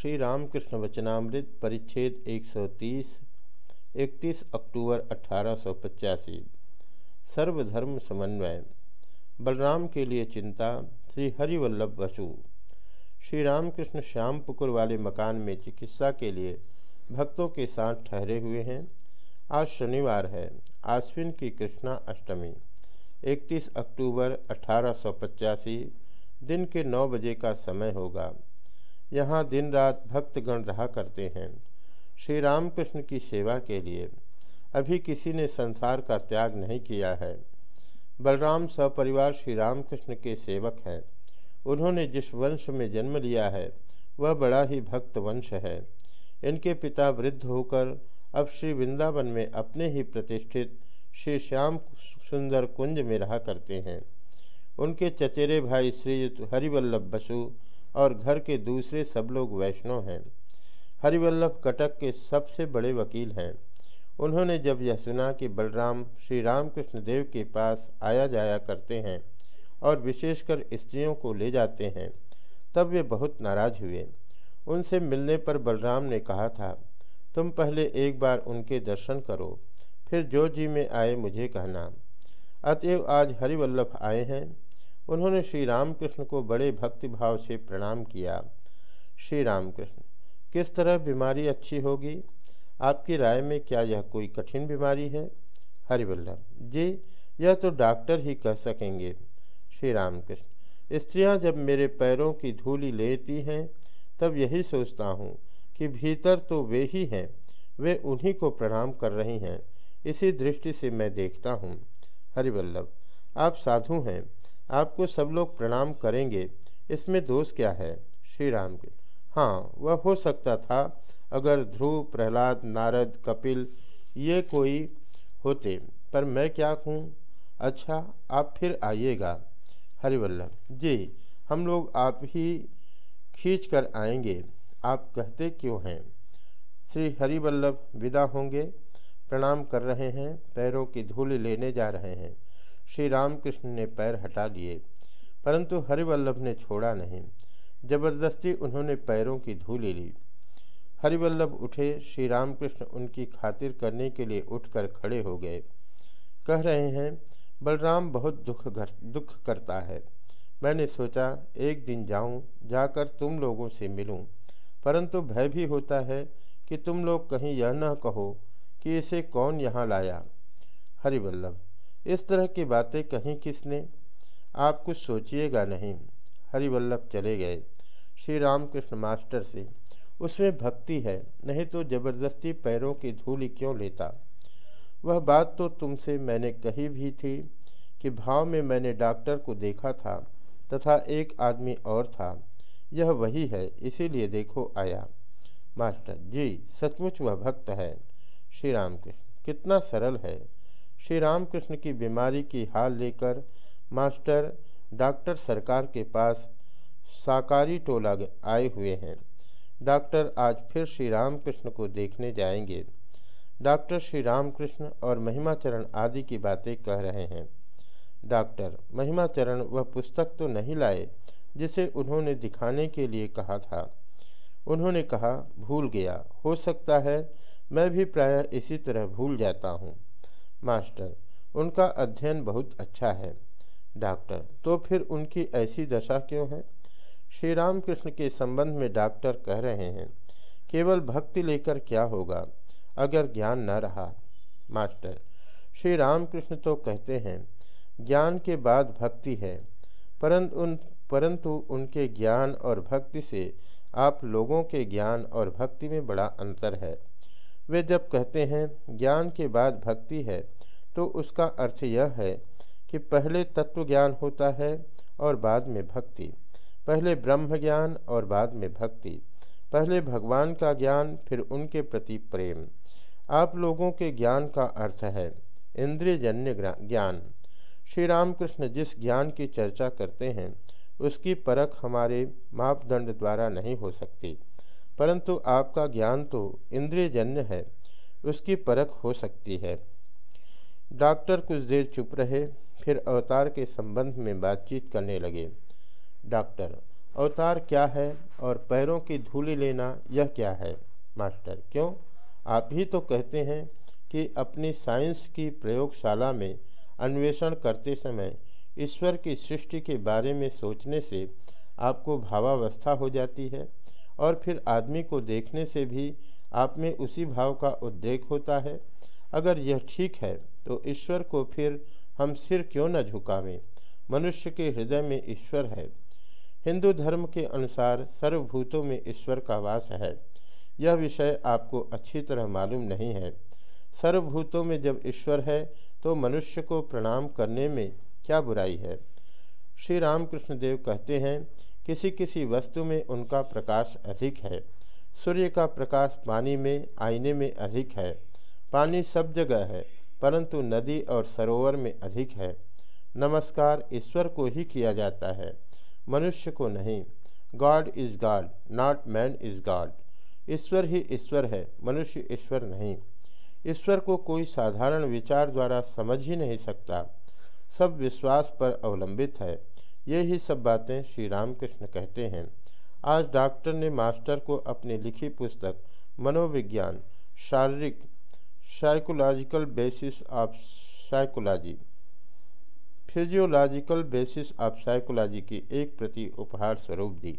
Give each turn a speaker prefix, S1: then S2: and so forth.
S1: श्री रामकृष्ण वचनामृत परिच्छेद 130 31 अक्टूबर अठारह सर्वधर्म समन्वय। बलराम के लिए चिंता श्री हरिवल्लभ बसु श्री रामकृष्ण श्याम पुकुर वाले मकान में चिकित्सा के लिए भक्तों के साथ ठहरे हुए हैं। आज शनिवार है, आश्विन की कृष्णा अष्टमी 31 अक्टूबर अठारह सौ पचासी। दिन के नौ बजे का समय होगा। यहाँ दिन रात भक्तगण रहा करते हैं। श्री रामकृष्ण की सेवा के लिए। अभी किसी ने संसार का त्याग नहीं किया है। बलराम सपरिवार श्री रामकृष्ण के सेवक हैं। उन्होंने जिस वंश में जन्म लिया है, वह बड़ा ही भक्त वंश है। इनके पिता वृद्ध होकर अब श्री वृंदावन में अपने ही प्रतिष्ठित श्री श्याम सुंदर कुंज में रहा करते हैं। उनके चचेरे भाई श्रीयुक्त हरिवल्लभ बसु और घर के दूसरे सब लोग वैष्णव हैं। हरिवल्लभ कटक के सबसे बड़े वकील हैं। उन्होंने जब यह सुना कि बलराम, श्री रामकृष्ण देव के पास आया जाया करते हैं और विशेषकर स्त्रियों को ले जाते हैं, तब वे बहुत नाराज़ हुए। उनसे मिलने पर बलराम ने कहा था, तुम पहले एक बार उनके दर्शन करो, फिर जो जी में आए मुझे कहना। अतएव आज हरिवल्लभ आए हैं उन्होंने श्री रामकृष्ण को बड़े भक्तिभाव से प्रणाम किया। श्री रामकृष्ण, किस तरह बीमारी अच्छी होगी? आपकी राय में क्या यह कोई कठिन बीमारी है? हरिवल्लभ, जी, यह तो डॉक्टर ही कह सकेंगे। श्री रामकृष्ण, स्त्रियाँ जब मेरे पैरों की धूली लेती हैं, तब यही सोचता हूँ कि भीतर तो वे ही हैं, वे उन्हीं को प्रणाम कर रही हैं। इसी दृष्टि से मैं देखता हूँ। हरिवल्लभ, आप साधु हैं आपको सब लोग प्रणाम करेंगे। इसमें दोष क्या है? श्री राम के हाँ वह हो सकता था, अगर ध्रुव, प्रहलाद, नारद, कपिल ये कोई होते, पर मैं क्या कहूँ अच्छा आप फिर आइएगा। हरिवल्लभ। जी, हम लोग आप ही खींच कर आएँगे। आप कहते क्यों हैं? श्री हरिवल्लभ विदा होंगे। प्रणाम कर रहे हैं, पैरों की धूल लेने जा रहे हैं। श्री रामकृष्ण ने पैर हटा लिए परंतु हरिवल्लभ ने छोड़ा नहीं। ज़बरदस्ती उन्होंने पैरों की धूली ली। हरिवल्लभ उठे श्री रामकृष्ण उनकी खातिर करने के लिए उठकर खड़े हो गए। कह रहे हैं, बलराम बहुत दुख घर, दुख करता है। मैंने सोचा, एक दिन जाऊँ, जाकर तुम लोगों से मिलूं। परंतु भय भी होता है कि तुम लोग कहीं यह न कहो कि इसे कौन यहाँ लाया। हरिवल्लभ इस तरह की बातें कहीं किसने? आप कुछ सोचिएगा नहीं। हरिवल्लभ चले गए। श्री रामकृष्ण मास्टर से, उसमें भक्ति है, नहीं तो ज़बरदस्ती पैरों की धूल क्यों लेता? वह बात तो तुमसे मैंने कही भी थी कि भाव में मैंने डॉक्टर को देखा था तथा एक आदमी और था। यह वही है, इसीलिए देखो आया। मास्टर, जी, सचमुच वह भक्त है। श्री राम कृष्ण कितना सरल है। श्री रामकृष्ण की बीमारी की हाल लेकर मास्टर, डॉक्टर सरकार के पास साकारी टोला आए हुए हैं। डॉक्टर आज फिर श्री रामकृष्ण को देखने जाएँगे। डॉक्टर श्री रामकृष्ण और महिमाचरण आदि की बातें कह रहे हैं। डॉक्टर, महिमाचरण, वह पुस्तक तो नहीं लाए, जिसे उन्होंने दिखाने के लिए कहा था। उन्होंने कहा, भूल गया। हो सकता है मैं भी प्रायः इसी तरह भूल जाता हूँ। मास्टर, उनका अध्ययन बहुत अच्छा है। डॉक्टर तो फिर उनकी ऐसी दशा क्यों है? श्री रामकृष्ण के संबंध में डॉक्टर कह रहे हैं, केवल भक्ति लेकर क्या होगा, अगर ज्ञान न रहा? मास्टर श्री रामकृष्ण तो कहते हैं, ज्ञान के बाद भक्ति है, परंतु उन, परंतु उनके ज्ञान और भक्ति से आप लोगों के ज्ञान और भक्ति में बड़ा अंतर है। वे जब कहते हैं, ज्ञान के बाद भक्ति है तो उसका अर्थ यह है कि पहले तत्व ज्ञान होता है और बाद में भक्ति। पहले ब्रह्म ज्ञान और बाद में भक्ति। पहले भगवान का ज्ञान, फिर उनके प्रति प्रेम। आप लोगों के ज्ञान का अर्थ है, इंद्रियजन्य ज्ञान। श्री रामकृष्ण जिस ज्ञान की चर्चा करते हैं, उसकी परख हमारे मापदंड द्वारा नहीं हो सकती। परंतु आपका ज्ञान तो इंद्रियजन्य है, उसकी परख हो सकती है। डॉक्टर कुछ देर चुप रहे, फिर अवतार के संबंध में बातचीत करने लगे। डॉक्टर, अवतार क्या है और पैरों की धूली लेना यह क्या है? मास्टर, क्यों? आप ही तो कहते हैं कि अपनी साइंस की प्रयोगशाला में अन्वेषण करते समय ईश्वर की सृष्टि के बारे में सोचने से आपको भावावस्था हो जाती है। और फिर आदमी को देखने से भी आप में उसी भाव का उद्रेक होता है। अगर यह ठीक है तो ईश्वर को फिर हम सिर क्यों न झुकावें? मनुष्य के हृदय में ईश्वर है। हिंदू धर्म के अनुसार सर्वभूतों में ईश्वर का वास है। यह विषय आपको अच्छी तरह मालूम नहीं है। सर्वभूतों में जब ईश्वर है तो मनुष्य को प्रणाम करने में क्या बुराई है? श्री रामकृष्ण देव कहते हैं किसी किसी वस्तु में उनका प्रकाश अधिक है। सूर्य का प्रकाश पानी में, आईने में अधिक है। पानी सब जगह है, परंतु नदी और सरोवर में अधिक है। नमस्कार ईश्वर को ही किया जाता है, मनुष्य को नहीं। God is God not man is God ईश्वर ही ईश्वर है, मनुष्य ईश्वर नहीं। ईश्वर को कोई साधारण विचार द्वारा समझ ही नहीं सकता। सब विश्वास पर अवलंबित है। ये ही सब बातें श्री रामकृष्ण कहते हैं। आज डॉक्टर ने मास्टर को अपनी लिखी पुस्तक, मनोविज्ञान, शारीरिक psychological basis of psychology physiological basis of psychology की एक प्रति उपहार स्वरूप दी।